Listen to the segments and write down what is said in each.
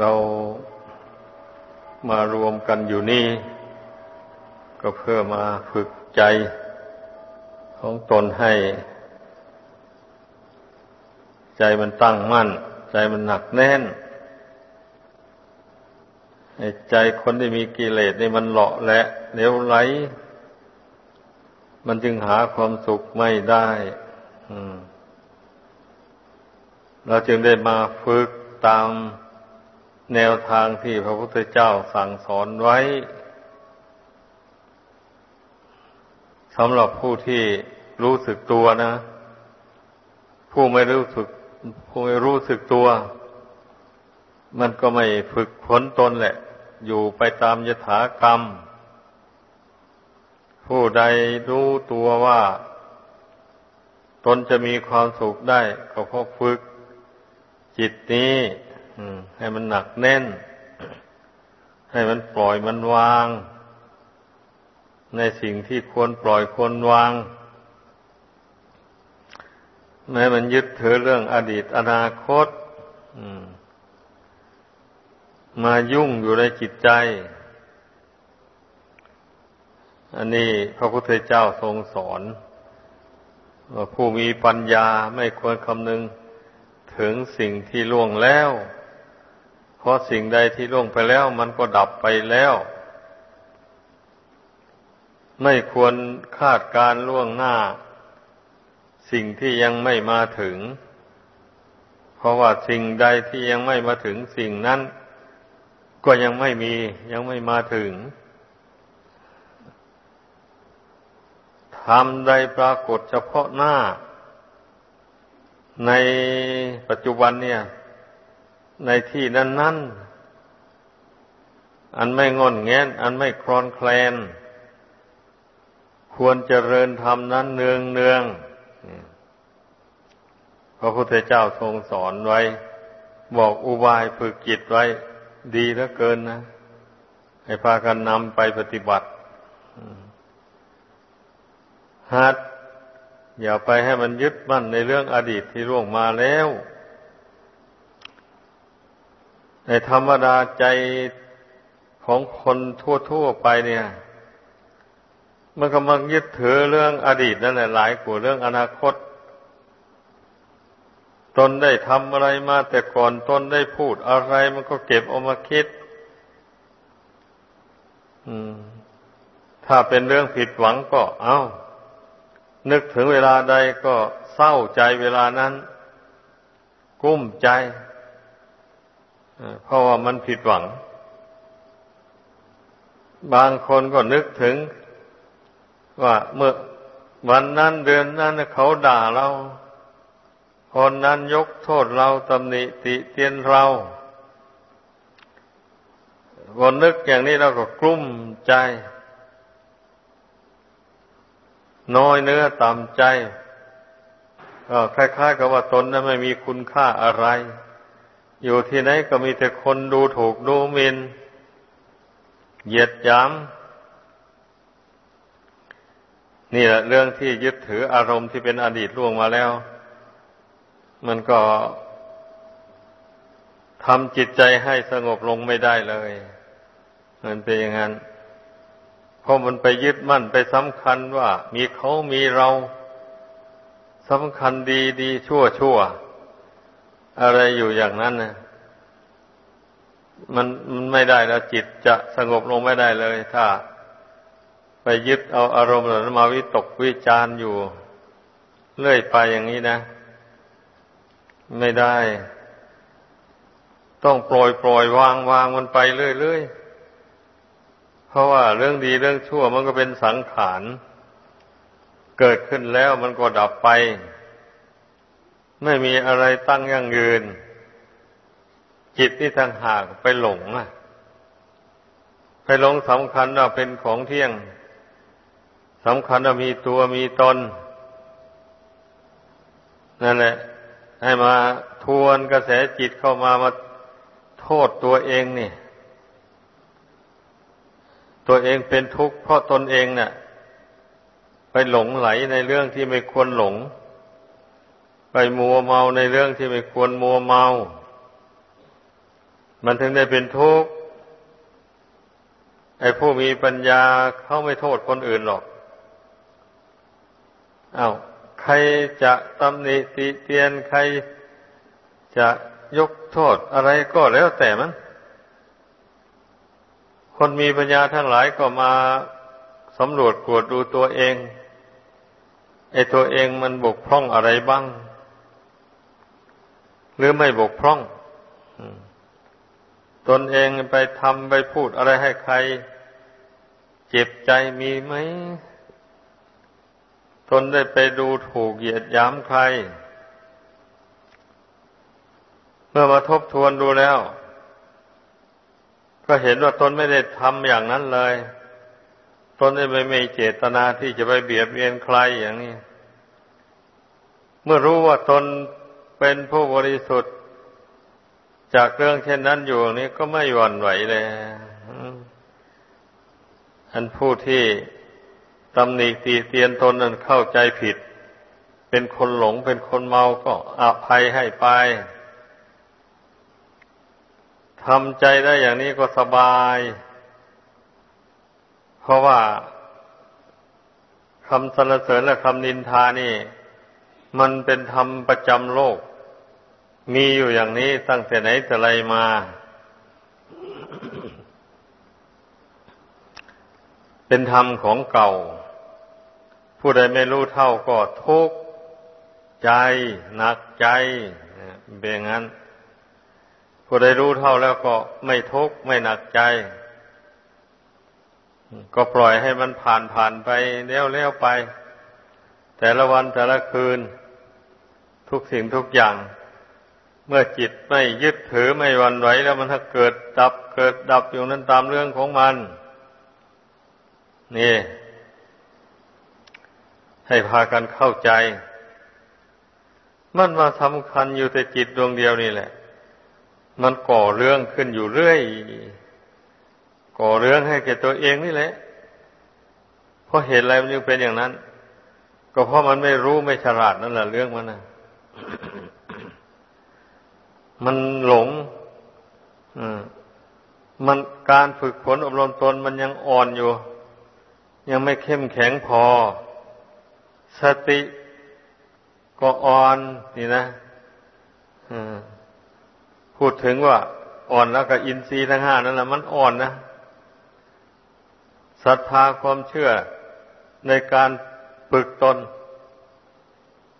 เรามารวมกันอยู่นี่ก็เพื่อมาฝึกใจของตนให้ ใจมันตั้งมั่น ใจมันหนักแน่นใจคนที่มีกิเลสนี่มันเลาะและเลี้ยวไหล มันจึงหาความสุขไม่ได้เราจึงได้มาฝึกตาม แนวทางที่พระพุทธเจ้าสั่งสอนไว้สำหรับผู้ที่รู้สึกตัวนะ ผู้ไม่รู้สึก ผู้ไม่รู้สึกตัว มันก็ไม่ฝึกฝนตนแหละ อยู่ไปตามยถากรรม ผู้ใดรู้ตัวว่า ตนจะมีความสุขได้ ก็เพราะฝึกจิตนี้ ให้มันหนักแน่น ให้มันปล่อยมันวาง ในสิ่งที่ควรปล่อยควรวางแม้มันยึดถือเรื่องอดีตอนาคตมายุ่งอยู่ในจิตใจ อันนี้พระพุทธเจ้าทรงสอนว่าผู้มีปัญญาไม่ควรคำนึงถึงสิ่งที่ล่วงแล้ว เพราะสิ่งใดที่ล่วงไปแล้ว มันก็ดับไปแล้ว ไม่ควรคาดการล่วงหน้า สิ่งที่ยังไม่มาถึง เพราะว่าสิ่งใดที่ยังไม่มาถึงสิ่งนั้น ก็ยังไม่มียังไม่มาถึงทำใดปรากฏเฉพาะหน้า ในปัจจุบันเนี่ย ในที่นั้นนั้นอันไม่งอนแงนอันไม่คลอนแคลน ควรเจริญธรรมนั้นเนืองเนืองพระพุทธเจ้าทรงสอนไว้ บอกอุบายฝึกจิตไว้ ดีเหลือเกินนะ ให้พากันนำไปปฏิบัติหัดอย่าไปให้มันยึดมั่นในเรื่องอดีตที่ล่วงมาแล้ว ในธรรมดาใจของคนทั่วๆไปเนี่ย มันกำลังยึดถือเรื่องอดีตนั่นแหละหลายกว่าเรื่องอนาคต ตนได้ทำอะไรมาแต่ก่อนตนได้พูดอะไรมันก็เก็บเอามาคิด ถ้าเป็นเรื่องผิดหวังก็เอา้า นึกถึงเวลาใดก็เศร้าใจเวลานั้น กุ้มใจ เพราะว่ามันผิดหวัง บางคนก็นึกถึง ว่าเมื่อวันนั้นเดือนนั้นเขาด่าเรา คนนั้นยกโทษเราตำหนิติเตียนเราคนนึกอย่างนี้เราก็กลุ้มใจ น้อยเนื้อต่ำใจก็คล้ายๆกับว่าตนนั้นไม่มีคุณค่าอะไร อยู่ที่ไหนก็มีแต่คนดูถูกดูหมินเหยียดหยามนี่แหละเรื่องที่ยึดถืออารมณ์ที่เป็นอดีตล่วงมาแล้ว มันก็ทำจิตใจให้สงบลงไม่ได้เลย มันเป็นอย่างนั้นเพราะมันไปยึดมั่นไปสำคัญว่า มีเขามีเราสำคัญดีดีชั่วชั่ว อะไรอยู่อย่างนั้นนะมันมันไม่ได้แล้วจิตจะสงบลงไม่ได้เลย ถ้า ไปยึดเอาอารมณ์เหล่านั้นมาวิตกวิจารอยู่ เรื่อยไปอย่างนี้นะ ไม่ได้ ต้องปล่อยปล่อยวางวางมันไปเรื่อยๆเพราะว่าเรื่องดีเรื่องชั่วมันก็เป็นสังขารเกิดขึ้นแล้วมันก็ดับไป ไม่มีอะไรตั้งยั่งยืน จิตนี่ทางหากไปหลงอะ ไปหลงสำคัญว่าเป็นของเที่ยงสำคัญว่ามีตัวมีตนนั่นแหละ ให้มาทวนกระแสจิตเข้ามามาโทษตัวเองนี่ ตัวเองเป็นทุกข์เพราะตนเองเนะ่ะ ไปหลงไหลในเรื่องที่ไม่ควรหลง ไปมัวเมาในเรื่องที่ไม่ควรมัวเมา มันถึงได้เป็นทุกข์ไอ้ผู้มีปัญญาเขาไม่โทษคนอื่นหรอกอา้าวใครจะตำหนิติเตียนใครจะยกโทษอะไรก็แล้วแต่มัน คนมีปัญญาทั้งหลายก็มาสำรวจกวดดูตัวเองไอ้ตัวเองมันบกพร่องอะไรบ้าง หรือไม่บกพร่องตนเองไปทำไปพูดอะไรให้ใคร เจ็บใจมีไหม ตนได้ไปดูถูกเหยียดย้ำใคร เมื่อมาทบทวนดูแล้ว ก็เห็นว่าตนไม่ได้ทำอย่างนั้นเลย ตนได้ไม่มีเจตนาที่จะไปเบียดเบียนใครอย่างนี้ เมื่อรู้ว่าตน เป็นผู้บริสุทธิ์ จากเรื่องเช่นนั้นอยู่นี้ก็ไม่หวั่นไหวเลยอันผู้ที่ตำหนิตีเตียนตนนั้นเข้าใจผิด เป็นคนหลงเป็นคนเมาก็อภัยให้ไปทำใจได้อย่างนี้ก็สบาย เพราะว่าคำสรรเสริญและคำนินทานี่ มันเป็นธรรมประจำโลก มีอยู่อย่างนี้ตั้งแต่ไหนแต่ไรมา เป็นธรรมของเก่า ผู้ใดไม่รู้เท่าก็ทุกข์ใจหนักใจเป็นอย่างนั้น ผู้ใดรู้เท่าแล้วก็ไม่ทุกข์ไม่หนักใจ ก็ปล่อยให้มันผ่านผ่านไปเลี้ยวเลี้ยวไป แต่ละวันแต่ละคืน ทุกสิ่งทุกอย่าง เมื่อจิตไม่ยึดถือไม่วันไหวแล้วมันถ้าเกิดดับเกิดดับอยู่นั้นตามเรื่องของมัน นี่ ให้พากันเข้าใจ มันมาสำคัญอยู่แต่จิตดวงเดียวนี่แหละ มันก่อเรื่องขึ้นอยู่เรื่อย ก่อเรื่องให้แก่ตัวเองนี่แหละเพราะเหตุอะไรมันยังเป็นอย่างนั้น ก็เพราะมันไม่รู้ไม่ฉลาดนั่นแหละเรื่องมันนะ มันหลงมันการฝึกฝนอบรมตนมันยังอ่อนอยู่ ยังไม่เข้มแข็งพอ สติก็อ่อนนี่นะพูดถึงว่า อ่อนแล้วก็อินทรีย์ทั้งห้านั่นแหละมันอ่อนนะศรัทธาความเชื่อในการฝึกตน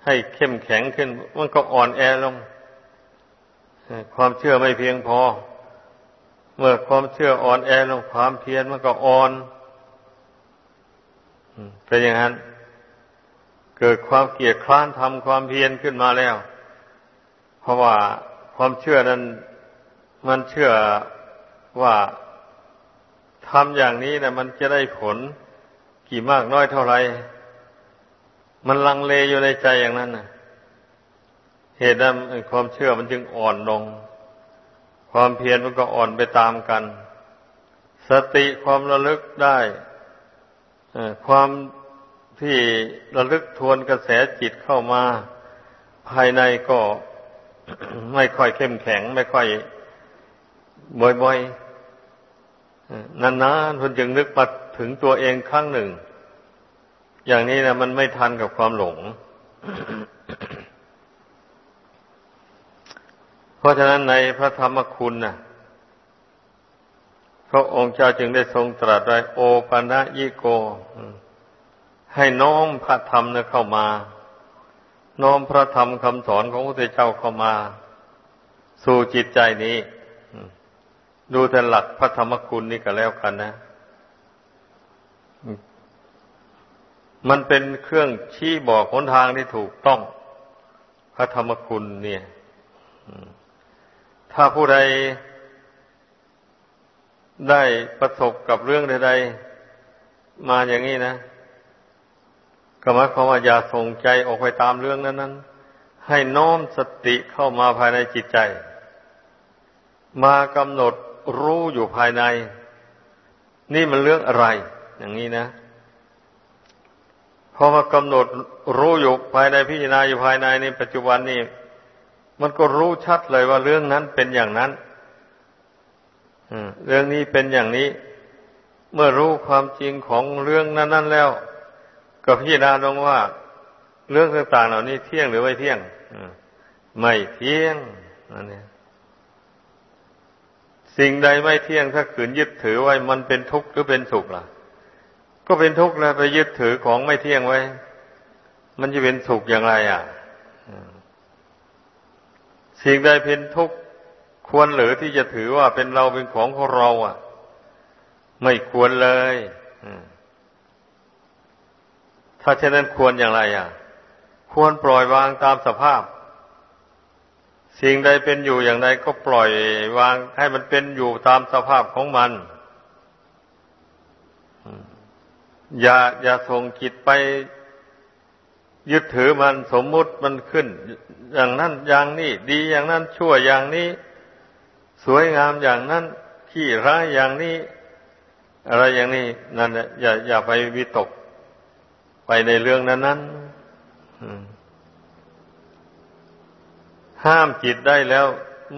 ให้เข้มแข็งขึ้น มันก็อ่อนแอลง ความเชื่อไม่เพียงพอ เมื่อความเชื่ออ่อนแอลงความเพียรมันก็อ่อนเป็นอย่างนั้น เกิดความเกียดคร้านทำความเพียรขึ้นมาแล้ว เพราะว่าความเชื่อนั้น มันเชื่อว่าทำอย่างนี้นะมันจะได้ผล กี่มากน้อยเท่าไหร่ มันลังเลอยู่ในใจอย่างนั้นนะเหตุนั้นความเชื่อมันจึงอ่อนลง ความเพียรมันก็อ่อนไปตามกัน สติความระลึกได้ความที่ระลึกทวนกระแสจิตเข้ามา ภายในก็ไม่ค่อยเข้มแข็ง ไม่ค่อยบ่อยๆนานๆทนจึงนึกมาถึงตัวเองครั้งหนึ่ง อย่างนี้นะมันไม่ทันกับความหลง เพราะฉะนั้นในพระธรรมคุณนะพระองค์เจ้าจึงได้ทรงตรัสไว้โอปัญญิโก ให้น้อมพระธรรมนเข้ามา น้อมพระธรรมคำสอนของพระพุทธเจ้าเข้ามา สู่จิตใจนี้ ดูแต่หลักพระธรรมคุณนี่ก็แล้วกันนะ มันเป็นเครื่องชี้บอกหนทางที่ถูกต้อง พระธรรมคุณเนี่ยถ้าผู้ใดได้ประสบกับเรื่องใดๆมาอย่างนี้นะก็หมายความว่าอย่าส่งใจออกไปตามเรื่องนั้นนั้นให้น้อมสติเข้ามาภายในจิตใจ มากำหนดรู้อยู่ภายใน นี่มันเรื่องอะไร อย่างนี้นะ พอมากำหนดรู้อยู่ภายในพิจารณาอยู่ภายในในปัจจุบันนี่มันก็รู้ชัดเลยว่าเรื่องนั้นเป็นอย่างนั้นเรื่องนี้เป็นอย่างนี้ เมื่อรู้ความจริงของเรื่องนั้น ๆ แล้ว ก็พิจารณาลงว่า เรื่องต่างๆเหล่านี้เที่ยงหรือไม่เที่ยงไม่เที่ยงนั่นเองสิ่งใดไม่เที่ยงถ้าขืนยึดถือไว้มันเป็นทุกข์หรือเป็นสุขล่ะ ก็เป็นทุกข์แล้วไปยึดถือของไม่เที่ยงไว้ มันจะเป็นสุขอย่างไรอะสิ่งใดเป็นทุกข์ควรหรือที่จะถือว่าเป็นเราเป็นของของเรา อะ ไม่ควรเลยถ้าเช่นนั้นควรอย่างไร อะ ควรปล่อยวางตามสภาพ สิ่งใดเป็นอยู่อย่างใดก็ปล่อยวางให้มันเป็นอยู่ตามสภาพของมัน อย่าอย่าส่งจิตไปยึดถือมันสมมุติมันขึ้น อย่างนั้นอย่างนี้ ดีอย่างนั้นชั่วอย่างนี้ สวยงามอย่างนั้นขี้ร้ายอย่างนี้ อะไรอย่างนี้ นั่นอย่าอย่าไปวิตก ไปในเรื่องนั้นนั้นห้ามจิตได้แล้ว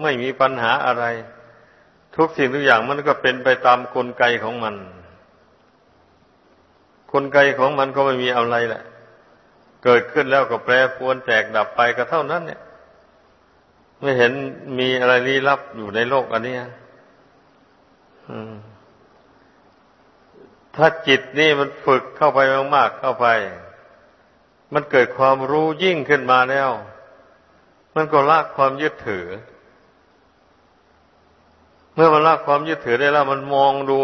ไม่มีปัญหาอะไร ทุกสิ่งทุกอย่างมันก็เป็นไปตามกลไกของมัน ลไกของมันก็ไม่มีอะไรแหละ เกิดขึ้นแล้วก็แปรปวนแตกดับไปก็เท่านั้น เนี่ย ไม่เห็นมีอะไรลี้ลับอยู่ในโลกอันนี้ถ้าจิตนี่มันฝึกเข้าไปมากๆเข้าไป มันเกิดความรู้ยิ่งขึ้นมาแล้ว มันก็ละความยึดถือ เมื่อมันละความยึดถือได้แล้ว มันมองดู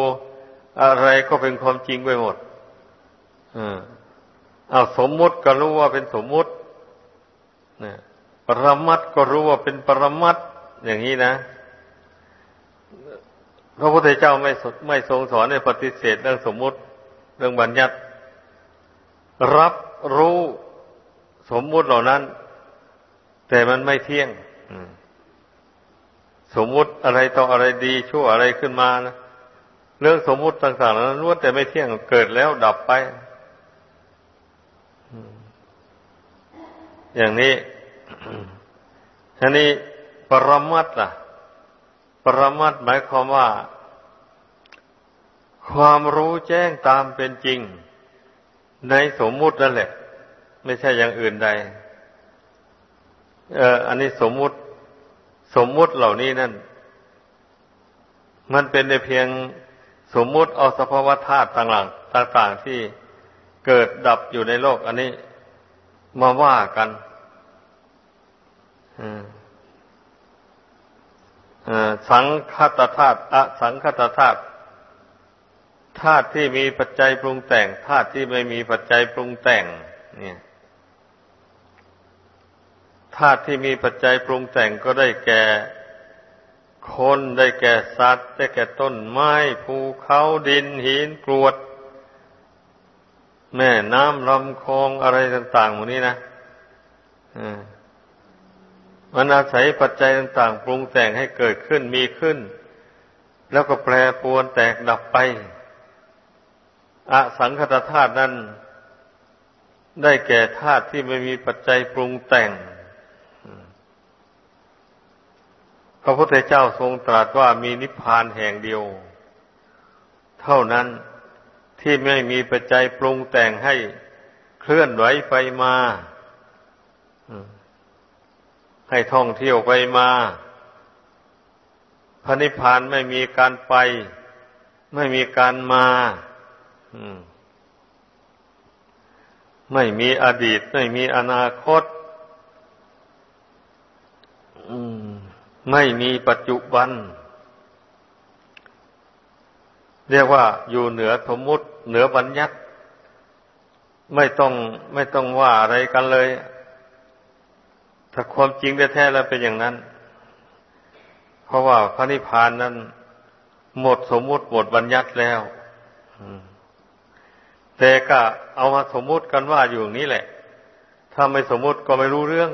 อะไรก็เป็นความจริงไปหมด อ่าสมมุติก็รู้ว่าเป็นสมมุตินะปรมัตก็รู้ว่าเป็นปรมัตอย่างนี้นะ พระพุทธเจ้าไม่ไม่ทรงสอนในปฏิเสธเรื่องสมมุติ เรื่องบัญญัติ รับรู้สมมุติเหล่านั้น แต่มันไม่เที่ยงสมมุติอะไรต่ออะไรดี ชั่วอะไรขึ้นมานะเรื่องสมมุติต่างๆนั้นล้วนแต่ไม่เที่ยงเกิดแล้วดับไป อย่างนี้ทีนี้ปรมัตล่ะ ปรมัตหมายความว่า ความรู้แจ้งตามเป็นจริง ในสมมุตินั่นแหละ ไม่ใช่อย่างอื่นใด เอออันนี้สมมุติ สมมุติเหล่านี้นั่น มันเป็นในเพียงสมมุติเอาสภาวะธาตุต่างๆที่เกิดดับอยู่ในโลก อันนี้ มาว่ากันสังคตธาตุอสังคตธาตุธาตุที่มีปัจจัยปรุงแต่งธาตุที่ไม่มีปัจจัยปรุงแต่ง เนี่ยธาตุที่มีปัจจัยปรุงแต่งก็ได้แก่คนได้แก่สัตว์ ได้แก่ต้นไม้ภูเขาดินหินกรวด แม่น้ำลำคลองอะไรต่างๆหมดนี้นะมันอาศัยปัจจัยต่างๆ ปรุงแต่งให้เกิดขึ้นมีขึ้น แล้วก็แปรปรวนแตกดับไป อสังคตธาตุนั้น ได้แก่ธาตุที่ไม่มีปัจจัยปรุงแต่ง พระพุทธเจ้าทรงตรัสว่ามีนิพพานแห่งเดียว เท่านั้น ที่ไม่มีปัจจัยปรุงแต่งให้เคลื่อนไหวไปมา ให้ท่องเที่ยวไปมาพระนิพพานไม่มีการไป ไม่มีการมาไม่มีอดีต ไม่มีอนาคตไม่มีปัจจุบัน เรียกว่าอยู่เหนือสมมุติ เหนือบัญญัติ ไม่ต้องไม่ต้องว่าอะไรกันเลย ถ้าความจริงแท้ๆแล้วเป็นอย่างนั้น เพราะว่าพระนิพพานนั้น หมดสมมุติหมดบัญญัติแล้วแต่ก็เอามาสมมุติกันว่าอยู่อย่างนี้แหละ ถ้าไม่สมมุติก็ไม่รู้เรื่อง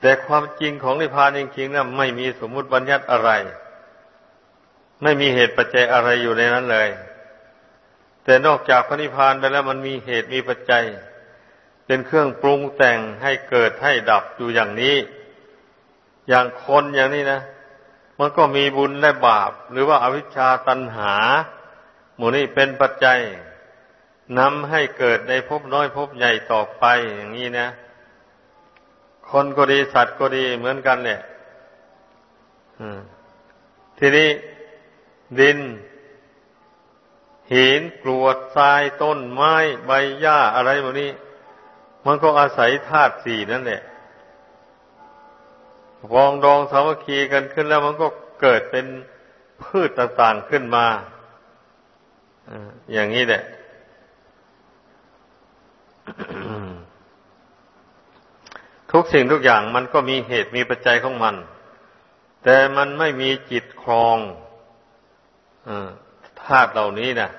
แต่ความจริงของนิพพานจริงๆนะไม่มีสมมุติบัญญัติอะไร ไม่มีเหตุปัจจัยอะไรอยู่ในนั้นเลย แต่นอกจากพระนิพพานไปแล้วมันมีเหตุมีปัจจัย เป็นเครื่องปรุงแต่งให้เกิดให้ดับอยู่อย่างนี้ อย่างคนอย่างนี้นะมันก็มีบุญและบาป หรือว่าอาวิชชาตันหา หมู่นี้เป็นปัจจัยนำให้เกิดในภพน้อยภพใหญ่ต่อไปอย่างนี้นะ คนก็ดีสัตว์ก็ดีเหมือนกันเนี่ยทีนี้ดิน หินกรวดทรายต้นไม้ใบหญ้าอะไรพวกนี้ มันก็อาศัยธาตุสี่นั่นแหละวองดองสามัคคีกันขึ้นแล้วมันก็เกิดเป็นพืชต่างๆขึ้นมาอย่างนี้แหละทุกสิ่งทุกอย่างมันก็มีเหตุมีปัจจัยของมัน แต่มันไม่มีจิตครองอ ธาตุเหล่านี้นะ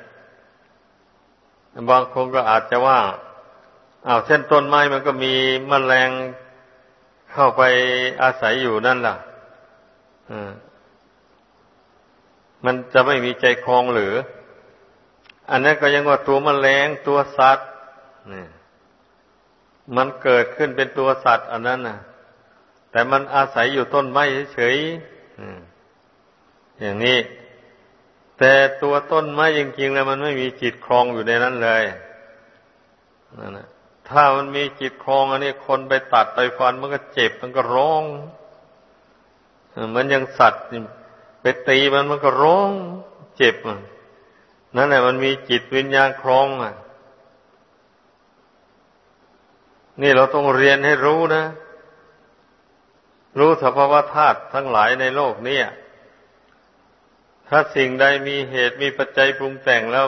บางคนก็อาจจะว่าอา้าวเช่นต้นไม้มันก็มีมแมลงเข้าไปอาศัยอยู่นั่นล่ะมันจะไม่มีใจคลองหรือ อันนั้นก็ยังว่าตัวมแมลงตัวสัตว์มันเกิดขึ้นเป็นตัวสัตว์ อันนั้นนะแต่มันอาศัยอยู่ต้นไม้เฉยๆอย่างนี้ แต่ตัวต้นไม้จริงๆแล้วมันไม่มีจิตคลองอยู่ในนั้นเลยนั่นนะถ้ามันมีจิตคลองอันนี้คนไปตัดไปฟันมันก็เจ็บมันก็ร้องมันยังสัตว์ไปตีมันมันก็ร้อง เจ็บนั่นแหละมันมีจิตวิญญาณคลองอะนี่เราต้องเรียนให้รู้นะ รู้สภาวะธาตุทั้งหลายในโลกนี้ ถ้าสิ่งใดมีเหตุมีปัจจัยปรุงแต่งแล้ว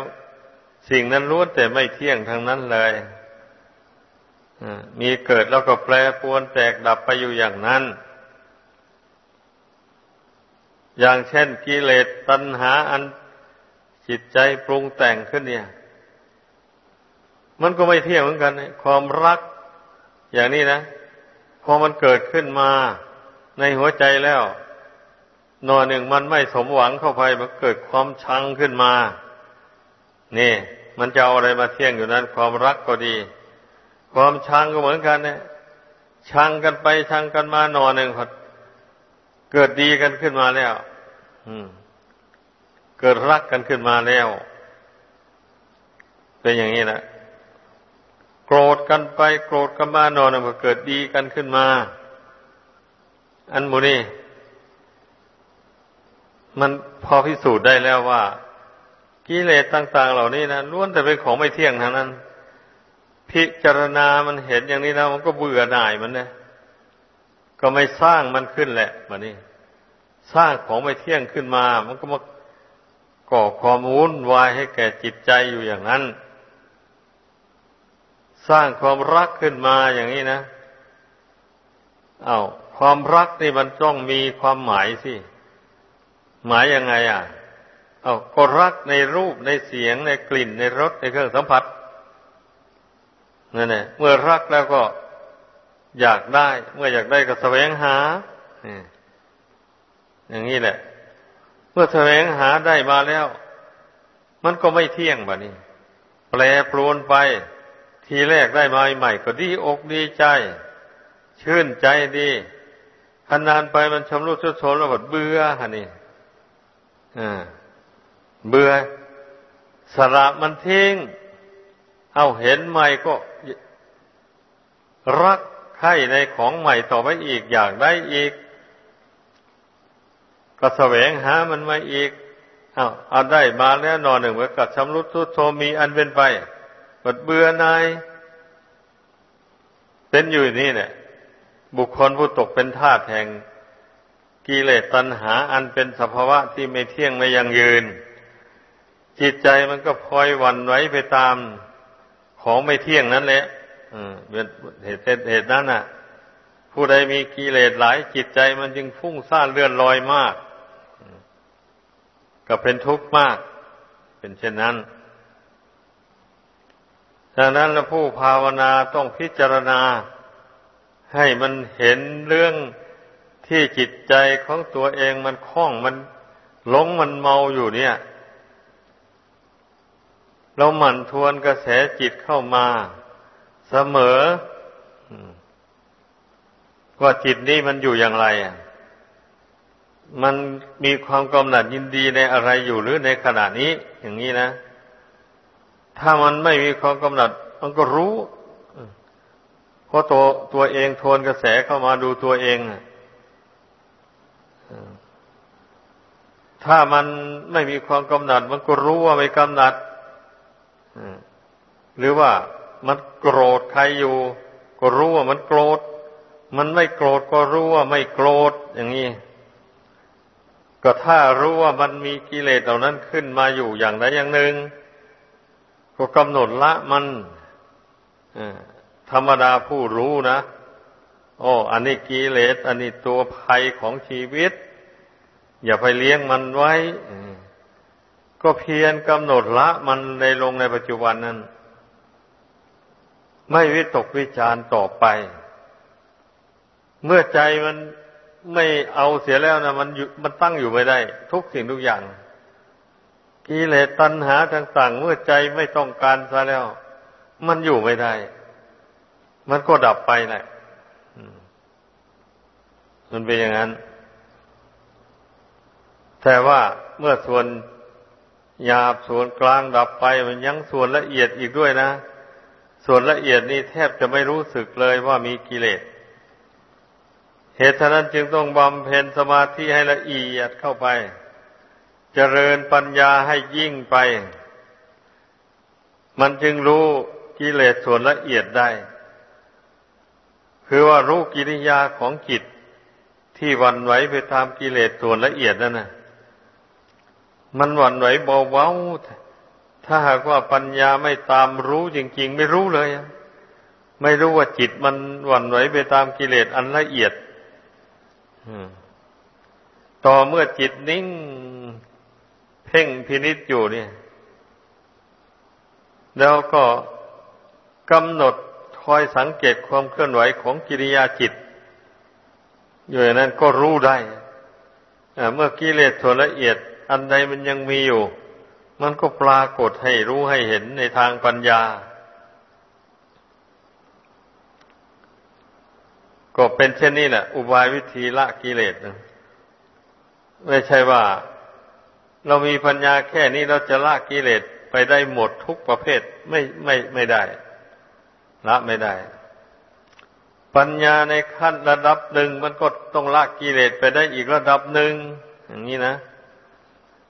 สิ่งนั้นล้วนแต่ไม่เที่ยงทั้งนั้นเลยมีเกิดแล้วก็แปรปวนแตกดับไปอยู่อย่างนั้น อย่างเช่นกิเลสตัณหาอันจิตใจปรุงแต่งขึ้นเนี่ย มันก็ไม่เที่ยงเหมือนกัน ความรักอย่างนี้นะ พอมันเกิดขึ้นมาในหัวใจแล้ว นอหนึ่งมันไม่สมหวังเข้าไปมันเกิดความชังขึ้นมา นี่ มันจะเอาอะไรมาเที่ยงอยู่นั้น ความรักก็ดี ความชังก็เหมือนกันเนี่ยชังกันไปชังกันมาหนอหนึ่งพอเกิดดีกันขึ้นมาแล้ว อืม เกิดรักกันขึ้นมาแล้ว เป็นอย่างนี้แหละโกรธกันไป โกรธกันมาหนอหนึ่งพอเกิดดีกันขึ้นมา อันมูนี่ มันพอพิสูจน์ได้แล้วว่ากิเลสต่าง ๆ เหล่านี้นะล้วนแต่เป็นของไม่เที่ยงทั้งนั้น พิจารณามันเห็นอย่างนี้แล้วมันก็เบื่อหน่ายมันนะก็ไม่สร้างมันขึ้นแหละมานี่สร้างของไม่เที่ยงขึ้นมา มันก็มาก่อความวุ่นวายให้แก่จิตใจอยู่อย่างนั้น สร้างความรักขึ้นมาอย่างนี้นะอา้าวความรักนี่มันต้องมีความหมายสิ หมายยังไง อะ เอาก็รักในรูปในเสียงในกลิ่นในรสในเครื่องสัมผัสนั่นแหละเมื่อรักแล้วก็อยากได้ เมื่ออยากได้ก็แสวงหาอย่างนี้แหละ เมื่อแสวงหาได้มาแล้ว มันก็ไม่เที่ยงแบบนี้ แปรปรวนไป ทีแรกได้มาใหม่ก็ดีอกดีใจ ชื่นใจดีพนานไปมันชำรุดชุดโทมแล้วก็เบื่อฮะนี่ เบื่อสระมันทิ้ง เอาเห็นใหม่ก็ รักใครในของใหม่ต่อไปอีกอยากได้อีก ก็แสวงหามันมาอีกเอาเอาได้มาแล้วนอนหนึ่งเมันกัดชำรุดทุดโทมีอันเป็นไปกดเบื่อนายเป็นอยู่นี่เนี่ยบุคคลผู้ตกเป็นทาสแห่ง กิเลสตัณหาอันเป็นสภาวะที่ไม่เที่ยงไม่ยังยืน จิตใจมันก็พลอยวันไหวไปตามของไม่เที่ยงนั้นแหละเหตุเหตุนั้นน่ะ ผู้ใดมีกิเลสหลายจิตใจมันจึงฟุ้งซ่านเลื่อนลอยมาก ก็เป็นทุกข์มาก เป็นเช่นนั้นดังนั้นผู้ภาวนาต้องพิจารณาให้มันเห็นเรื่อง ที่จิตใจของตัวเองมันคล้องมันหลงมันเมาอยู่เนี่ย เราหมั่นทวนกระแสจิตเข้ามา เสมอว่าจิตนี้มันอยู่อย่างไรอะมันมีความกำหนัดยินดีในอะไรอยู่หรือในขณะนี้ อย่างนี้นะ ถ้ามันไม่มีความกำหนัด มันก็รู้เพราะตัวตัวเองทวนกระแสเข้ามาดูตัวเอง ถ้ามันไม่มีความกำหนัด มันก็รู้ว่าไม่กำหนัดหรือว่ามันโกรธใครอยู่ ก็รู้ว่ามันโกรธ มันไม่โกรธก็รู้ว่าไม่โกรธอย่างนี้ก็ถ้ารู้ว่ามันมีกิเลสเหล่านั้นขึ้นมาอยู่อย่างใดอย่างหนึ่ง ก็กำหนดละมันธรรมดาผู้รู้นะ อ้ อันนี้กิเลส อันนี้ตัวภัยของชีวิต อย่าไปเลี้ยงมันไว้ ก็เพียรกำหนดละมันในลงในปัจจุบันนั้น ไม่วิตกวิจารต่อไป เมื่อใจมันไม่เอาเสียแล้วนะมันมันตั้งอยู่ไม่ได้ ทุกสิ่งทุกอย่างกิเลสตัณหาต่างๆเมื่อใจไม่ต้องการซะแล้ว มันอยู่ไม่ได้ มันก็ดับไปแหละ มันเป็นอย่างนั้น แต่ว่าเมื่อส่วนหยาบส่วนกลางดับไป มันยังส่วนละเอียดอีกด้วยนะ ส่วนละเอียดนี่แทบจะไม่รู้สึกเลยว่ามีกิเลสเหตุนั้นจึงต้องบำเพ็ญสมาธิให้ละเอียดเข้าไป เจริญปัญญาให้ยิ่งไป มันจึงรู้กิเลสส่วนละเอียดได้ คือว่ารู้กิริยาของจิต ที่วันไหวไปตามกิเลสส่วนละเอียดนั่นนะมันวันไหวเบาๆถ้าหากว่าปัญญาไม่ตามรู้จริง ๆ ไม่รู้เลยไม่รู้ว่าจิตมันหวั่นไหวไปตามกิเลสอันละเอียดต่อเมื่อจิตนิ่ง เพ่งพินิจอยู่เนี่ย แล้วก็กำหนดคอยสังเกตความเคลื่อนไหวของกิริยาจิต อยู่อย่างนั้นก็รู้ได้เมื่อกิเลสส่วนละเอียด อันใดมันยังมีอยู่ มันก็ปรากฏให้รู้ให้เห็นในทางปัญญา ก็เป็นเช่นนี้แหละอุบายวิธีละกิเลสไม่ใช่ว่า เรามีปัญญาแค่นี้เราจะละกิเลสไปได้หมดทุกประเภทไม่ไม่ไม่ได้ ละไม่ได้ ปัญญาในขั้นระดับหนึ่งมันก็ต้องละกิเลสไปได้อีกระดับหนึ่งอย่างนี้นะ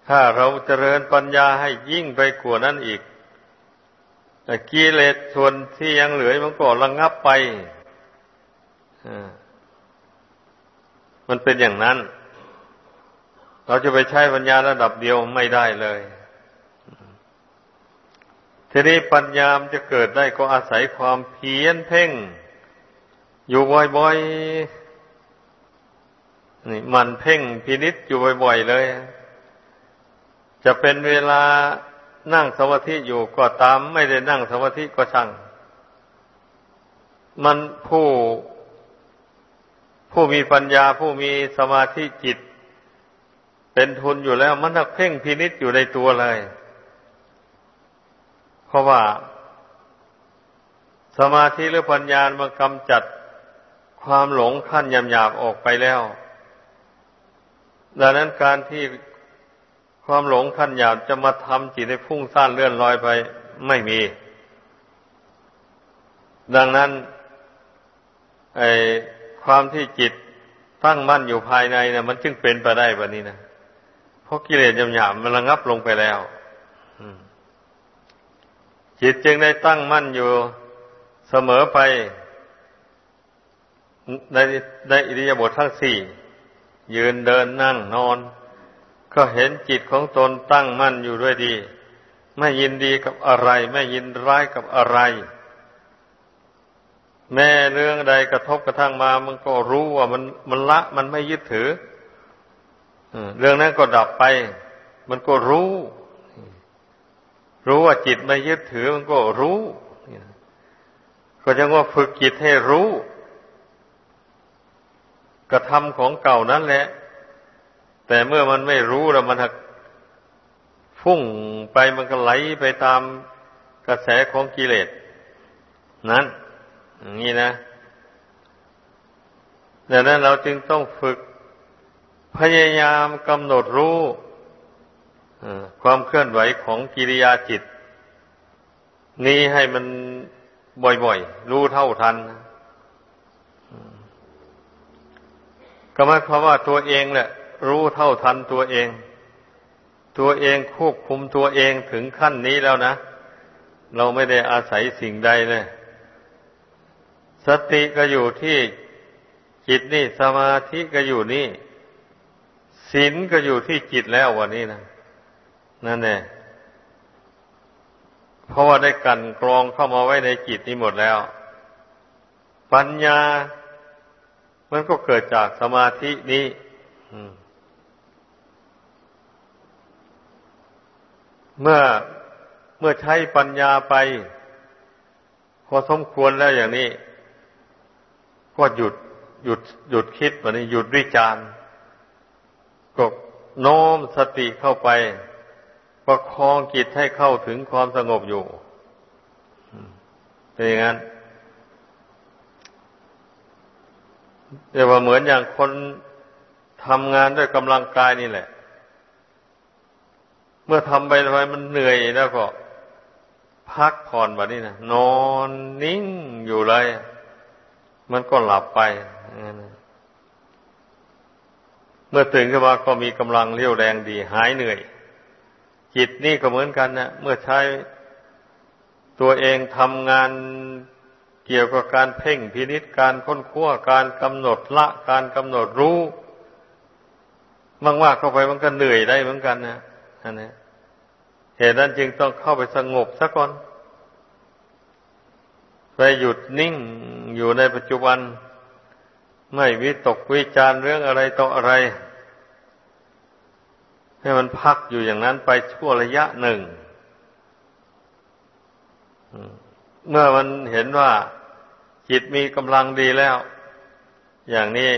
ถ้าเราเจริญปัญญาให้ยิ่งไปกว่านั้นอีกกิเลสส่วนที่ยังเหลือมันก็ระงงับไปมันเป็นอย่างนั้น เราจะไปใช้ปัญญาระดับเดียวไม่ได้เลยทีนี้ปัญญามจะเกิดได้ก็อาศัยความเพียรเพ่ง อยู่บ่อยๆนี่มันเพ่งพินิษอยู่บ่อย ๆ เลย จะเป็นเวลานั่งสมาธิอยู่ก็ตาม ไม่ได้นั่งสมาธิก็ช่าง มันผู้ผู้มีปัญญาผู้มีสมาธิจิต เป็นทุนอยู่แล้ว มันนักเพ่งพินิษอยู่ในตัวเลย เพราะว่า สมาธิหรือปัญญามันกำจัด ความหลงขั้นยำหยาบออกไปแล้ว ดังนั้นการที่ความหลงขั้นหยาบจะมาทำจิตให้พุ่งซ่านเลื่อนลอยไปไม่มี ดังนั้นไอความที่จิตตั้งมั่นอยู่ภายในเนะมันจึงเป็นไปได้แบบนี้นะเพราะกิเลสยำหยาบมันระงับลงไปแล้วจิตจึงได้ตั้งมั่นอยู่เสมอไป ในในอิริยาบถททั้งสี่ ยืนเดินนั่งนอน ก็เห็นจิตของตนตั้งมั่นอยู่ด้วยดี ไม่ยินดีกับอะไร ไม่ยินร้ายกับอะไร แม่เรื่องใดกระทบกระทั่งมา มันก็รู้ว่ามันมันละ มันไม่ยึดถือเรื่องนั้นก็ดับไป มันก็รู้ รู้ว่าจิตไม่ยึดถือ มันก็รู้ก็จะว่าฝึกจิตให้รู้ กระทำของเก่านั้นแหละ แต่เมื่อมันไม่รู้แล้วมันฟุ้งไปมันก็ไหลไปตามกระแสของกิเลสนั้นอย่างนี้นะดังนั้นเราจึงต้องฝึกพยายามกำหนดรู้ความเคลื่อนไหวของกิริยาจิต นี้ให้มันบ่อยๆ รู้เท่าทัน ก็หมายความว่าตัวเองแหละรู้เท่าทันตัวเอง ตัวเองควบคุมตัวเองถึงขั้นนี้แล้วนะ เราไม่ได้อาศัยสิ่งใดเลยสติก็อยู่ที่จิตนี่สมาธิก็อยู่นี่ศีลก็อยู่ที่จิตแล้ววันนี้นะนั่นแหละเพราะว่าได้กันกรองเข้ามาไว้ในจิตนี้หมดแล้ว ปัญญา มันก็เกิดจากสมาธินี้เมื่อเมื่อใช้ปัญญาไปพอสมควรแล้วอย่างนี้ ก็หยุดหยุดหยุดคิดวันนี้หยุดวิจารณ์ก็โน้มสติเข้าไป ประคองจิตให้เข้าถึงความสงบอยู่เป็นอย่างนั้น เรียกว่าเหมือนอย่างคนทำงานด้วยกำลังกายนี่แหละ เมื่อทำไปไปมันเหนื่อยแล้วก็ พักผ่อนแบบนี้นะนอนนิ่งอยู่เลย มันก็หลับไปเมื่อตื่นขึ้นมาก็มีกำลังเรี่ยวแรงดี หายเหนื่อย จิตนี่ก็เหมือนกันนะเมื่อใช้ตัวเองทำงาน เกี่ยวกับการเพ่งพินิษการค้นคว้าการกำหนดละ การกำหนดรู้มากๆเข้าไปมันก็เหนื่อยได้เหมือนกันนะอันนี้เหตุนั้นจึงต้องเข้าไปสงบซะก่อน ไปหยุดนิ่งอยู่ในปัจจุบัน ไม่วิตกวิจารเรื่องอะไรต่ออะไร ให้มันพักอยู่อย่างนั้นไปชั่วระยะหนึ่ง เมื่อมันเห็นว่าจิตมีกำลังดีแล้ว อย่างนี้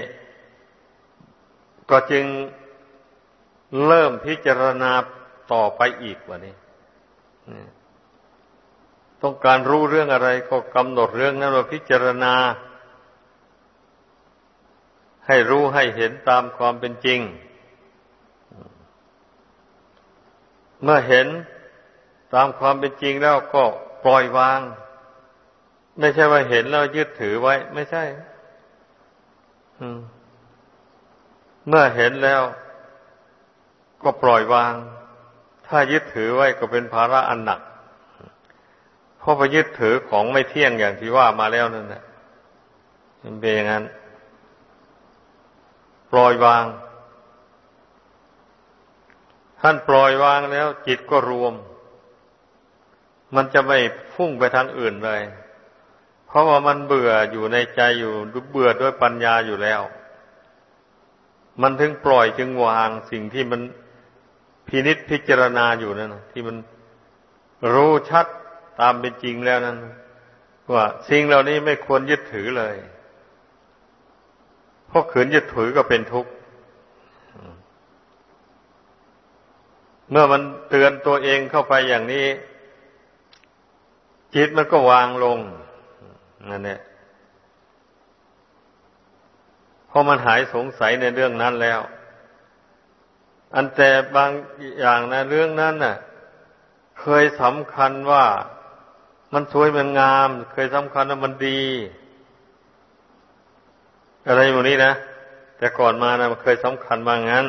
ก็จึงเริ่มพิจารณาต่อไปอีกว่านี้ต้องการรู้เรื่องอะไรก็กำหนดเรื่องนั้นมาพิจารณา ให้รู้ให้เห็นตามความเป็นจริง เมื่อเห็นตามความเป็นจริงแล้วก็ปล่อยวาง ไม่ใช่ว่าเห็นแล้วยึดถือไว้ ไม่ใช่เมื่อเห็นแล้ว ก็ปล่อยวาง ถ้ายึดถือไว้ก็เป็นภาระอันหนักเพราะไปยึดถือของไม่เที่ยงอย่างที่ว่ามาแล้วนั่นแหละมันเป็นอย่างนั้น ปล่อยวาง ท่านปล่อยวางแล้ว จิตก็รวม มันจะไม่ฟุ้งไปทางอื่นเลย ราะว่ามันเบื่ออยู่ในใจอยู่เบื่อด้วยปัญญาอยู่แล้ว มันถึงปล่อยจึงวางสิ่งที่มันพินิษพิจารณาอยู่นั่นที่มันรู้ชัดตามเป็นจริงแล้วนั้นว่าสิ่งเหล่านี้ไม่ควรยึดถือเลยเพราะขืนยึดถือก็เป็นทุกข์เมื่อมันเตือนตัวเองเข้าไปอย่างนี้ จิตมันก็วางลง นั่นแหละพอมันหายสงสัยในเรื่องนั้นแล้ว อันแต่บางอย่างนะเรื่องนั้นน่ะ เคยสำคัญว่ามันสวยมันงาม เคยสำคัญว่ามันดี อะไรหมดนี้นะแต่ก่อนมานะมันเคยสำคัญมางงั้น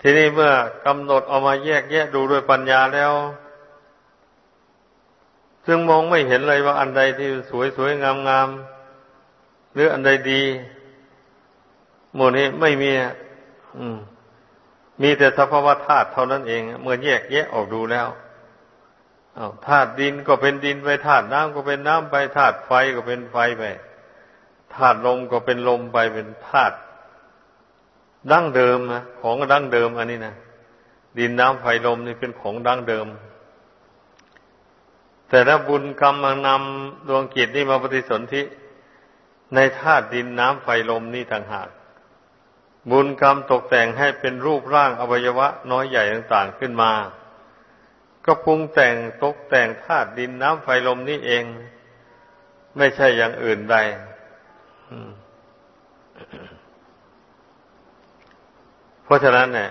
ทีนี้เมื่อกำหนดเอามาแยกแยะดูด้วยปัญญาแล้ว ซึ่งมองไม่เห็นเลยว่าอันใดที่สวยสวยงามงามหรืออันใดดีหมดนี้ไม่มีอืม มีแต่สภาวะธาตุเท่านั้นเองเมื่อแยกแยะออกดูแล้วธาตุดินก็เป็นดินไปธาตุน้ำก็เป็นน้ำไปธาตุไฟก็เป็นไฟไปธาตุลมก็เป็นลมไปเป็นธาตุดั้งเดิมนะของดั้งเดิมอันนี้นะดินน้ำไฟลมนี่เป็นของดั้งเดิม แต่ถ้าบุญกรรมนำดวงกิจนี่มาปฏิสนธิในธาตุดินน้ำไฟลมนี่ต่างหาก บุญกรรมตกแต่งให้เป็นรูปร่างอวัยวะน้อยใหญ่ต่างๆขึ้นมา ก็ปรุงแต่งตกแต่งธาตุดินน้ำไฟลมนี่เอง ไม่ใช่อย่างอื่นใดเพราะฉะนั้นเนี่ย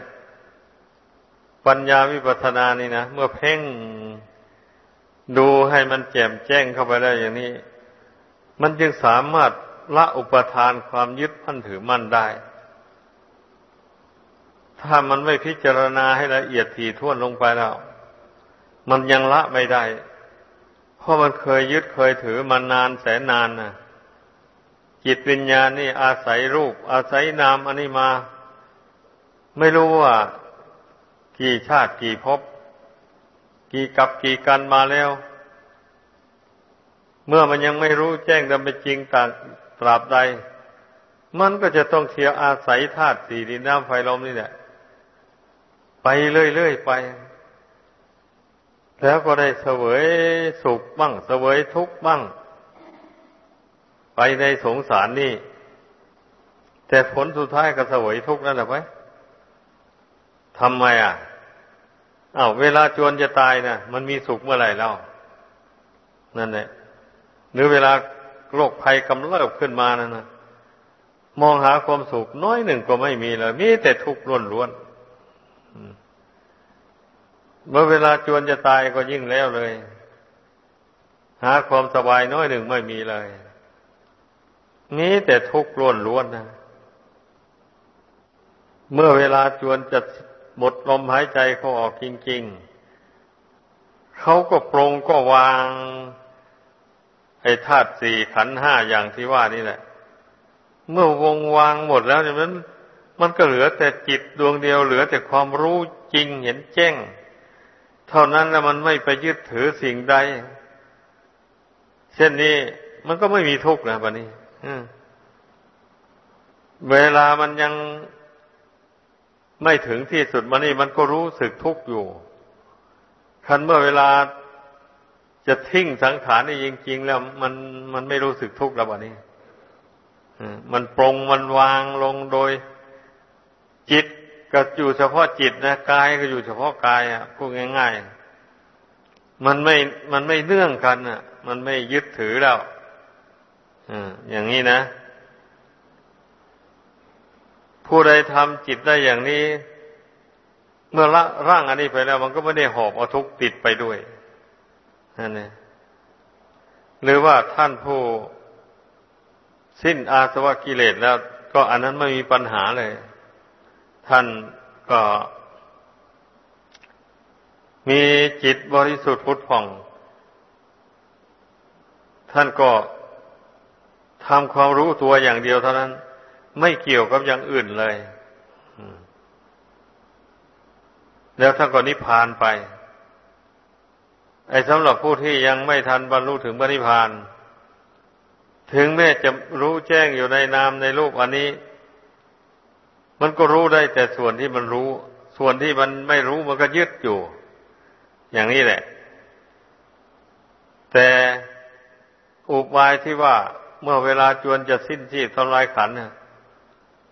ปัญญาวิปัสสนานี่นะ เมื่อเพ่ง ดูให้มันแจ่มแจ้งเข้าไปได้อย่างนี้ มันจึงสามารถละอุปทานความยึดมั่นถือมั่นได้ ถ้ามันไม่พิจารณาให้ละเอียดถี่ถ้วนลงไปแล้ว มันยังละไม่ได้ เพราะมันเคยยึดเคยถือมานานแสนนานนะจิตวิญญาณนี่อาศัยรูป อาศัยนามอันนี้มา ไม่รู้ว่า กี่ชาติกี่ภพ กี่กับกี่กันมาแล้ว เมื่อมันยังไม่รู้แจ้งดำเป็นจริงต่างตราบใด มันก็จะต้องเทียวอาศัยธาตุสี่ดินน้ำไฟลมนี่แหละไปเรื่อยๆไป แล้วก็ได้เสวยสุขบ้างเสวยทุกข์บ้าง ไปในสงสารนี่ แต่ผลสุดท้ายก็เสวยทุกข์นั่นแหละไปทำไมอะ อา้าวเวลาจวนจะตายนะมันมีสุขเมื่อไหร่แล้วนั่นแหละหรือเวลาโรคภัยกำเริบขึ้นมานั่นนะมองหาความสุขน้อยหนึ่งก็ไม่มีเลยมีแต่ทุกข์ล้วนๆเมื่อเวลาจวนจะตายก็ยิ่งแล้วเลย หาความสบายน้อยหนึ่งไม่มีเลยมีแต่ทุกข์ล้วนๆนะเมื่อเวลาจวนจะ หมดลมหายใจเขาออกจริง ๆ เขาก็ปรงก็วางไอ้ธาตุสี่ขันห้าอย่างที่ว่านี่แหละ เมื่อวงวางหมดแล้วเนี่ยมันมันก็เหลือแต่จิตดวงเดียวเหลือแต่ความรู้จริงเห็นแจ้ง เท่านั้นแล้วมันไม่ไปยึดถือสิ่งใด เช่นนี้มันก็ไม่มีทุกข์นะบัดนี้เวลามันยัง ไม่ถึงที่สุดมันนี่มันก็รู้สึกทุกข์อยู่ คันเมื่อเวลาจะทิ้งสังขารนี่จริง ๆ แล้ว มันมันไม่รู้สึกทุกข์แล้ววันนี้มันปรงมันวางลงโดย จิตก็อยู่เฉพาะจิตนะกายก็อยู่เฉพาะกายอะพูดง่าย ๆ มันไม่มันไม่เนื่องกันอะ มันไม่ยึดถือแล้วอ่าอย่างนี้นะ ผู้ใดทำจิตได้อย่างนี้ เมื่อละร่างอันนี้ไปแล้ว มันก็ไม่ได้หอบเอาทุกข์ติดไปด้วยนั่นเองหรือว่าท่านผู้สิ้นอาสวะกิเลสแล้ว ก็อันนั้นไม่มีปัญหาเลย ท่านก็ มีจิตบริสุทธิ์พุทธผ่อง ท่านก็ทำความรู้ตัวอย่างเดียวเท่านั้น ไม่เกี่ยวกับอย่างอื่นเลยแล้วท่านก็นิพพานไป ไอ้สำหรับผู้ที่ยังไม่ทันบรรลุถึงพระนิพพาน ถึงแม้จะรู้แจ้งอยู่ในนามในรูปอันนี้ มันก็รู้ได้แต่ส่วนที่มันรู้ ส่วนที่มันไม่รู้มันก็ยึดอยู่ อย่างนี้แหละ แต่อุบายที่ว่าเมื่อเวลาจวนจะสิ้นชีพทำลายขันเนี่ย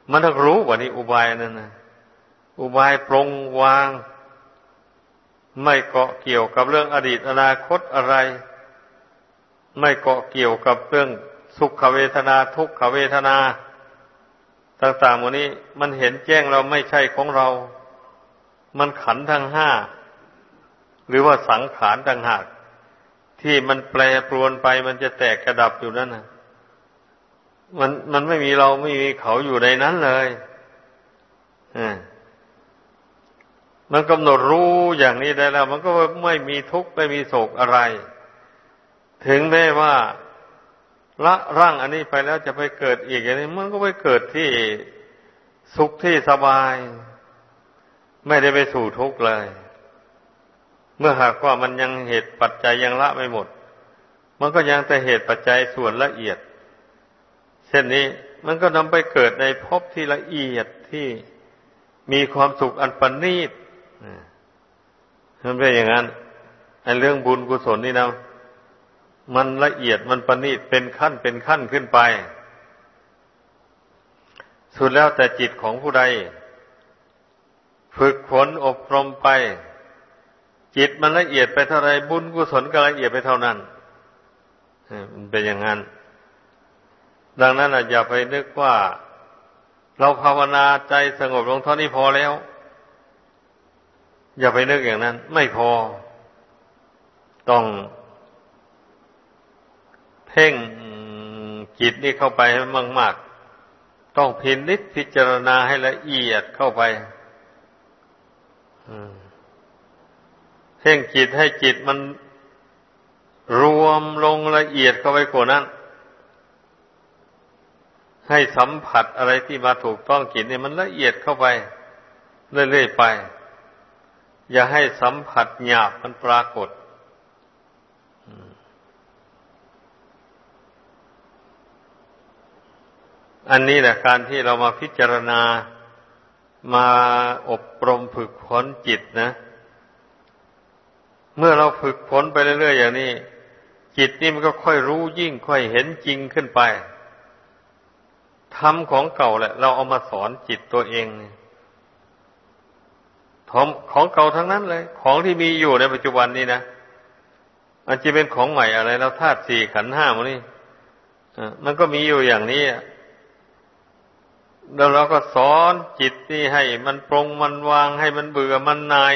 มันต้องรู้ว่านี่อุบายนั่นนะอุบายปรงวาง ไม่เกาะเกี่ยวกับเรื่องอดีตอนาคตอะไร ไม่เกาะเกี่ยวกับเรื่องสุขเวทนาทุกขเวทนา ต่างๆวันนี้มันเห็นแจ้งเราไม่ใช่ของเรา มันขันทั้งห้า หรือว่าสังขารต่างหากที่มันแปรปรวนไปมันจะแตกกระดับอยู่นั่นนะ มันมันไม่มีเราไม่มีเขาอยู่ในนั้นเลยมันกำหนดรู้อย่างนี้ได้แล้ว มันก็ไม่มีทุกข์ไม่มีโศกอะไร ถึงแม้ว่าละร่างอันนี้ไปแล้วจะไปเกิดอีกอย่างนี้ มันก็ไปเกิดที่สุขที่สบาย ไม่ได้ไปสู่ทุกข์เลย เมื่อหากว่ามันยังเหตุปัจจัยยังละไม่หมด มันก็ยังแต่เหตุปัจจัยส่วนละเอียด เช่นนี้มันก็นำไปเกิดในภพที่ละเอียดที่มีความสุขอันปนนีตมันเป็นอย่างนั้นไอ้เรื่องบุญกุศลนี่นะมันละเอียดมันประณีตเป็นขั้นเป็นขั้นขึ้นไป สุดแล้วแต่จิตของผู้ใด ฝึกฝนอบรมไป จิตมันละเอียดไปเท่าไรบุญกุศลก็ละเอียดไปเท่านั้นมันเป็นอย่างนั้น ดังนั้นอย่าไปนึกว่า เราภาวนาใจสงบลงเท่านี้พอแล้ว อย่าไปนึกอย่างนั้น ไม่พอ ต้อง เพ่งจิตนี่เข้าไปให้มากๆ ต้องพินิจพิจารณาให้ละเอียดเข้าไปเพ่งจิตให้จิตมันรวมลงละเอียดเข้าไปกว่านั้น ให้สัมผัสอะไรที่มาถูกต้องจิตเนี่ยมันละเอียดเข้าไป เรื่อยๆไป อย่าให้สัมผัสหยาบมันปรากฏอันนี้แหละการที่เรามาพิจารณามาอบรมฝึกฝนจิตนะ เมื่อเราฝึกฝนไปเรื่อยๆอย่างนี้ จิตนี่มันก็ค่อยรู้ยิ่งค่อยเห็นจริงขึ้นไป ทำของเก่าแหละ เราเอามาสอนจิตตัวเองของของเก่าทั้งนั้นเลย ของที่มีอยู่ในปัจจุบันนี้นะมันจะเป็นของใหม่อะไรแล้วธาตุสี่ขันห้ามันนี่มันก็มีอยู่อย่างนี้แล้วเราก็สอนจิตนี่ให้ มันปรงมันวางให้มันเบื่อมันนาย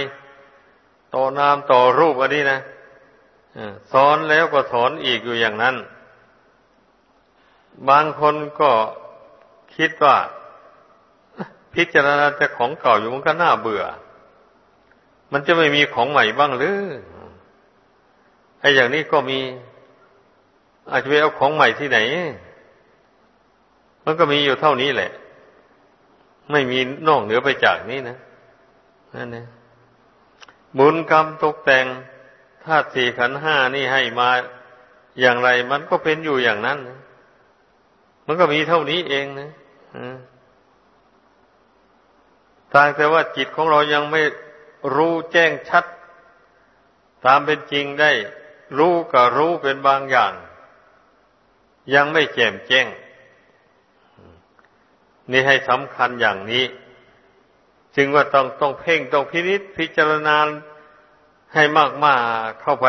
ต่อนามต่อรูปอันนี้นะสอนแล้วก็สอนอีกอยู่อย่างนั้น บางคนก็ คิดว่าพิจารณาแต่ของเก่าอยู่มันก็น่าเบื่อ มันจะไม่มีของใหม่บ้างหรือไอ้อย่างนี้ก็มี อาจจะไปเอาของใหม่ที่ไหน มันก็มีอยู่เท่านี้แหละ ไม่มีนอกเหนือไปจากนี้นะนั่นเองบุญกรรมตกแต่งธาตุสี่ขันห้านี่ให้มาอย่างไร มันก็เป็นอยู่อย่างนั้นนะมันก็มีเท่านี้เองนะ ต่างแต่ว่าจิตของเรายังไม่รู้แจ้งชัด ตามเป็นจริงได้ รู้กับรู้เป็นบางอย่าง ยังไม่แจ่มแจ้ง นี่ให้สำคัญอย่างนี้ จึงว่าต้องต้องเพ่งต้องพินิษพิจารณาให้มากมาเข้าไป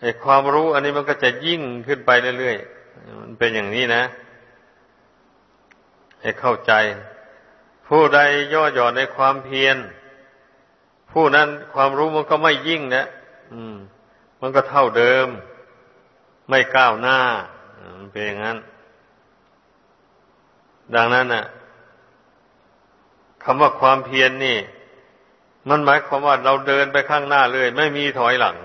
ไอ้ความรู้อันนี้มันก็จะยิ่งขึ้นไปเรื่อยๆ มันเป็นอย่างนี้นะ ให้เข้าใจ ผู้ใดย่อหย่อนในความเพียร ผู้นั้นความรู้มันก็ไม่ยิ่งนะอืม มันก็เท่าเดิม ไม่ก้าวหน้าเป็นอย่างนั้น ดังนั้นน่ะคำว่าความเพียรนนี่ มันหมายความว่าเราเดินไปข้างหน้าเลย ไม่มีถอยหลัง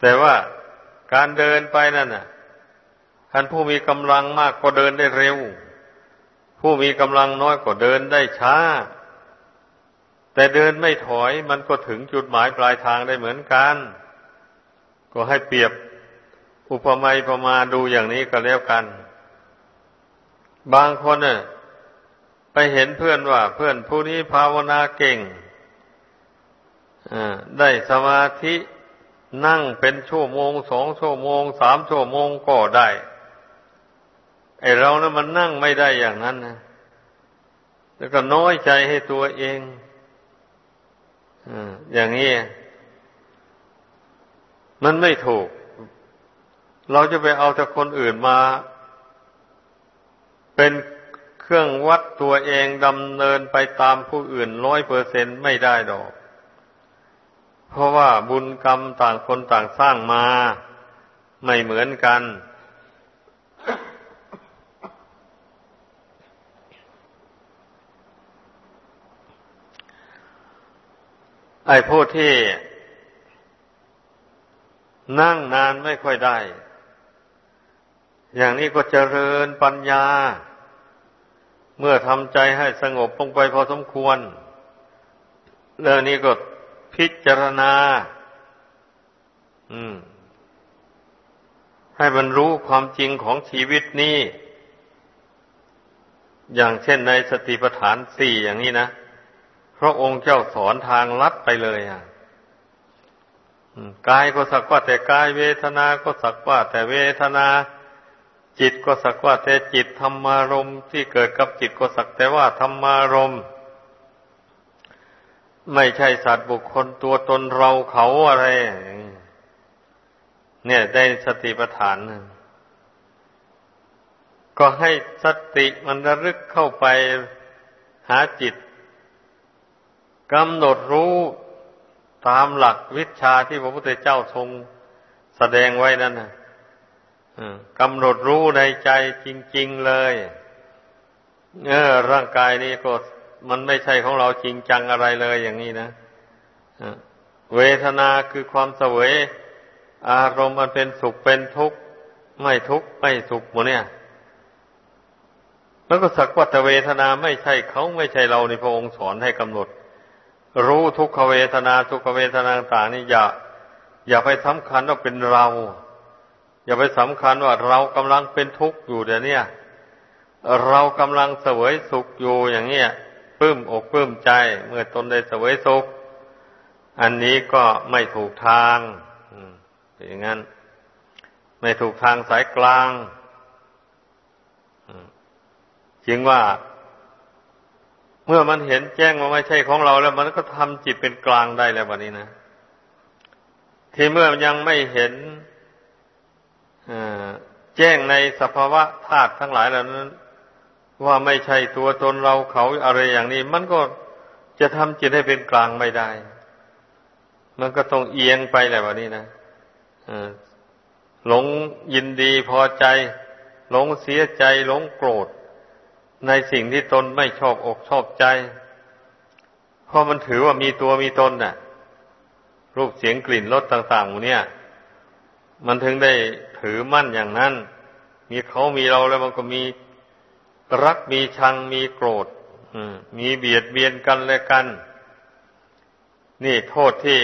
แต่ว่าการเดินไปนั่นน่ะ ท่านผู้มีกำลังมากก็เดินได้เร็ว ผู้มีกำลังน้อยก็เดินได้ช้า แต่เดินไม่ถอยมันก็ถึงจุดหมายปลายทางได้เหมือนกัน ก็ให้เปรียบอุปมาอุปมาดูอย่างนี้ก็แล้วกัน บางคนเน่ยไปเห็นเพื่อนว่า เพื่อนผู้นี้ภาวนาเก่งได้สมาธินั่งเป็นชั่วโมงสองชั่วโมงสามชั่วโมงก็ได้ ไอเรานะ่ะมันนั่งไม่ได้อย่างนั้นนะแล้วก็น้อยใจให้ตัวเองอย่างนี้มันไม่ถูก เราจะไปเอาแต่คนอื่นมา เป็นเครื่องวัดตัวเองดำเนินไปตามผู้อื่นร้อยเปอร์เซ็นไม่ได้ดอก เพราะว่าบุญกรรมต่างคนต่างสร้างมา ไม่เหมือนกัน ไอ้ผู้ที่นั่งนานไม่ค่อยได้ อย่างนี้ก็เจริญปัญญา เมื่อทำใจให้สงบลงไปพอสมควรเรื่องนี้ก็พิจารณา อืม ให้มันรู้ความจริงของชีวิตนี้ อย่างเช่นในสติปัฏฐานสี่อย่างนี้นะ พระองค์เจ้าสอนทางลัดไปเลยอะกายก็สักว่าแต่กายเวทนาก็สักว่าแต่เวทนา จิตก็สักว่าแต่จิตธรรมารมที่เกิดกับจิตก็สักแต่ว่าธรรมารมไม่ใช่สัตว์บุคคลตัวตนเราเขาอะไร เนี่ยได้สติปัฏฐานก็ให้สติมันระลึกเข้าไปหาจิต กำหนดรู้ตามหลักวิชาที่พระพุทธเจ้าทรงแสดงไว้นั่นนะกำหนดรู้ในใจจริง ๆเลย เออ ร่างกายนี้ก็มันไม่ใช่ของเราจริงจังอะไรเลยอย่างนี้นะเวทนาคือความเสวย อารมณ์มันเป็นสุขเป็นทุกข์ไม่ทุกข์ไม่สุขหมดเนี่ย แล้วก็สักวัตเวทนาไม่ใช่เขาไม่ใช่เราในพระองค์สอนให้กำหนด รู้ทุกขเวทนาทุกขเวทนาต่างนี่อย่า อย่าไปสำคัญว่าเป็นเรา อย่าไปสำคัญว่าเรากำลังเป็นทุกข์อยู่เดี๋ยวนี้เรากำลังเสวยสุขอยู่อย่างเนี้ยปลื้มอกปลื้มใจ เมื่อตนได้เสวยสุข อันนี้ก็ไม่ถูกทางเป็นอย่างนั้น ไม่ถูกทางสายกลาง จึงว่า เมื่อมันเห็นแจ้งว่าไม่ใช่ของเราแล้ว มันก็ทำจิตเป็นกลางได้แล้ววันนี้นะ ที่เมื่อยังไม่เห็นแจ้งในสภาวะธาตุทั้งหลายเหล่านั้น ว่าไม่ใช่ตัวตนเราเขาอะไรอย่างนี้ มันก็จะทำจิตให้เป็นกลางไม่ได้ มันก็ต้องเอียงไปแหละวันนี้นะหลงยินดีพอใจ หลงเสียใจ หลงโกรธ ในสิ่งที่ตนไม่ชอบอกชอบใจ เพราะมันถือว่ามีตัวมีตนน่ะ รูปเสียงกลิ่นรสต่างๆเนี่ย มันถึงได้ถือมั่นอย่างนั้น มีเขามีเราแล้วมันก็มีรักมีชังมีโกรธมีเบียดเบียนกันและกัน นี่โทษที่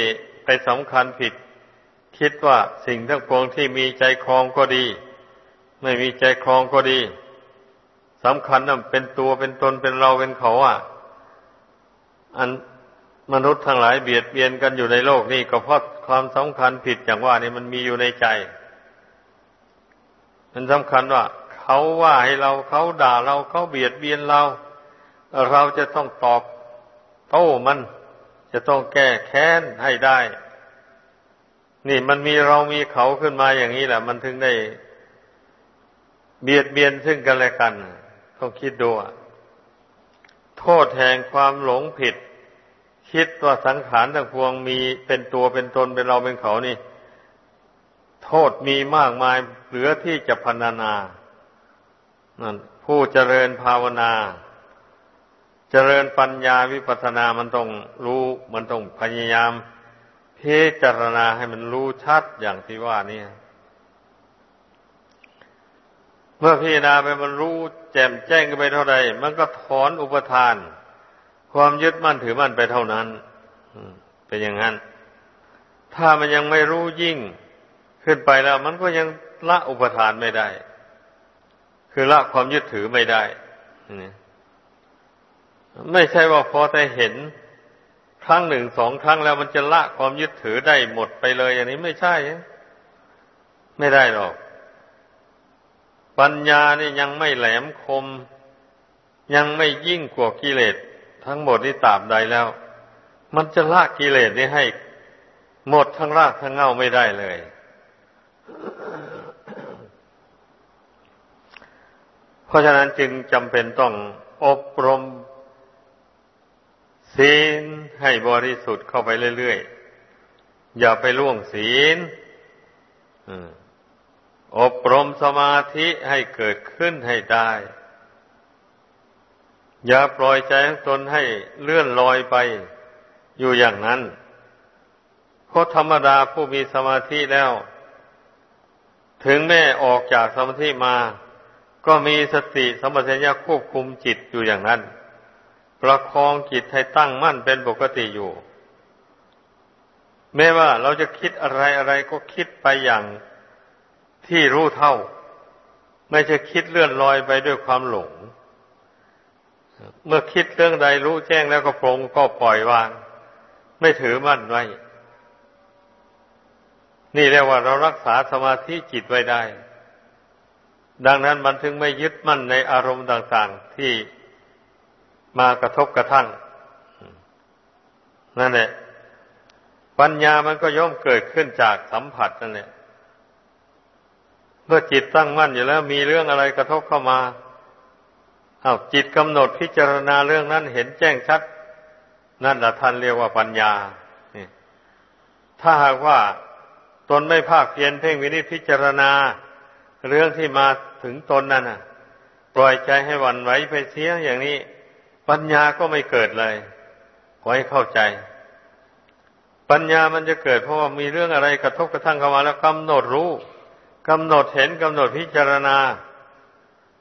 ไปสำคัญผิด คิดว่าสิ่งทั้งปวงที่มีใจครองก็ดี ไม่มีใจครองก็ดี สำคัญนั่นเป็นตัวเป็นตนเป็นเราเป็นเขาอะ อันมนุษย์ทั้งหลายเบียดเบียนกันอยู่ในโลกนี่ก็เพราะความสำคัญผิดอย่างว่านี่มันมีอยู่ในใจ มันสำคัญว่า เขาว่าให้เราเขาด่าเราเขาเบียดเบียนเรา เราจะต้องตอบโต้มันจะต้องแก้แค้นให้ได้ นี่มันมีเรามีเขาขึ้นมาอย่างนี้แหละ มันถึงได้เบียดเบียนซึ่งกันและกัน ต้องคิดดูโทษแห่งความหลงผิด คิดว่าสังขารทั้งพวงมีเป็นตัวเป็นตนเป็นเราเป็นเขานี่ โทษมีมากมายเหลือที่จะพรรณนานั่นผู้เจริญภาวนา เจริญปัญญาวิปัสสนามันต้องรู้มันต้องพยายามพิจารณาให้มันรู้ชัดอย่างที่ว่านี่ เมื่อพิจารณาไปมันรู้แจ่มแจ้งกันไปเท่าใดมันก็ถอนอุปทาน ความยึดมั่นถือมั่นไปเท่านั้นเป็นอย่างนั้น ถ้ามันยังไม่รู้ยิ่งขึ้นไปแล้ว มันก็ยังละอุปทานไม่ได้ คือละความยึดถือไม่ได้ไม่ใช่ว่าพอแต่เห็นครั้งหนึ่งสองครั้งแล้วมันจะละความยึดถือได้หมดไปเลย อย่างนี้ไม่ใช่ ไม่ได้หรอก ปัญญานี่ยังไม่แหลมคม ยังไม่ยิ่งกว่ากิเลสทั้งหมดที่ตาบใดแล้ว มันจะละกิเลสนี้ให้ หมดทั้งรากทั้งเง่าไม่ได้เลย เพราะฉะนั้นจึงจำเป็นต้องอบรมศีลให้บริสุทธิ์เข้าไปเรื่อยๆ อย่าไปล่วงศีลอ อบรมสมาธิให้เกิดขึ้นให้ได้ อย่าปล่อยใจของตนให้เลื่อนลอยไปอยู่อย่างนั้นเพราะธรรมดาผู้มีสมาธิแล้ว ถึงแม่ออกจากสมาธิมา ก็มีสติสมัชัญญาควบคุมจิตอยู่อย่างนั้น ประคองจิตให้ตั้งมั่นเป็นปกติอยู่ แม้ว่าเราจะคิดอะไรอะไรก็คิดไปอย่าง ที่รู้เท่า ไม่ใช่คิดเลื่อนลอยไปด้วยความหลง เมื่อคิดเรื่องใดรู้แจ้งแล้วก็ปรงก็ปล่อยวาง ไม่ถือมั่นไว้ นี่เรียกว่าเรารักษาสมาธิจิตไว้ได้ ดังนั้นมันถึงไม่ยึดมั่นในอารมณ์ต่าง ๆ ที่มากระทบกระทั่ง นั่นแหละปัญญามันก็ย่อมเกิดขึ้นจากสัมผัสนั่นแหละ มื่อจิตตั้งมั่นอยู่แล้ว มีเรื่องอะไรกระทบเข้ามาอา้าวจิตกำหนดพิจารณาเรื่องนั้นเห็นแจ้งชัด นั่นแหละท่านเรียกว่าปัญญาถ้าหากว่าตนไม่ภาคเพียนเพ่งวินิจพิจารณา เรื่องที่มาถึงตนนั่นน่ะ ปล่อยใจให้วันไหวไปเสียอย่างนี้ ปัญญาก็ไม่เกิดเลยขอให้เข้าใจ ปัญญามันจะเกิดเพราะว่ามีเรื่องอะไรกระทบกระทั่งเข้ามาแล้วกำหนดรู้ กำหนดเห็นกำหนดพิจารณา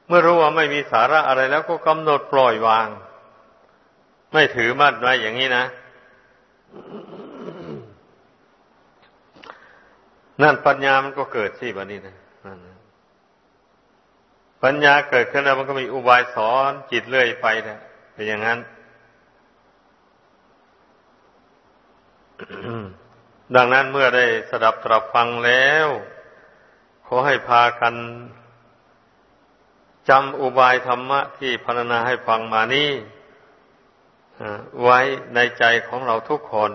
เมื่อรู้ว่าไม่มีสาระอะไรแล้วก็กำหนดปล่อยวาง ไม่ถือมั่นไว้อย่างนี้นะ นั่นปัญญามันก็เกิดสิบันนี้นะปัญญาเกิดขึ้นแล้วมันก็มีอุบายสอนจิตเรื่อยไปนะเป็นอย่างนั้น ดังนั้นเมื่อได้สดับตรับฟังแล้ว ขอให้พากันจำอุบายธรรมะที่พรรณนาให้ฟังมานี้ไว้ในใจของเราทุกคน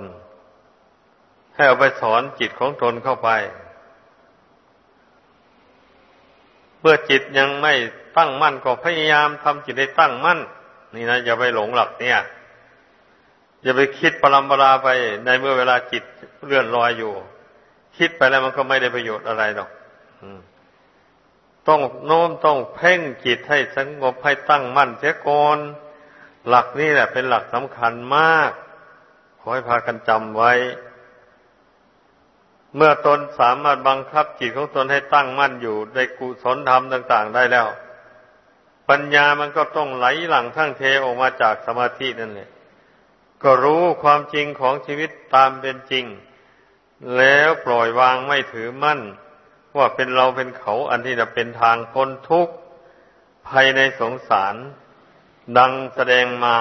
ให้เอาไปสอนจิตของตนเข้าไป เมื่อจิตยังไม่ตั้งมั่นก็พยายามทำจิตให้ตั้งมั่น นี่นะอย่าไปหลงหลับเนี่ย อย่าไปคิดปรำปราไปในเมื่อเวลาจิตเลื่อนลอยอยู่ คิดไปแล้วมันก็ไม่ได้ประโยชน์อะไรหรอก ต้องโน้มต้องเพ่งจิตให้สงบให้ตั้งมั่นเสียก่อนหลักนี้แหละเป็นหลักสำคัญมาก ขอให้พากันจำไว้ เมื่อตนสามารถบังคับจิตของตนให้ตั้งมั่นอยู่ในกุศลธรรมต่าง ๆ ได้แล้ว ปัญญามันก็ต้องไหลหลังทั้งเทออกมาจากสมาธินั่นแหละก็รู้ความจริงของชีวิตตามเป็นจริง แล้วปล่อยวางไม่ถือมั่น ว่าเป็นเราเป็นเขาอันที่จะเป็นทางพ้นทุกข์ภายในสงสาร ดังแสดงมา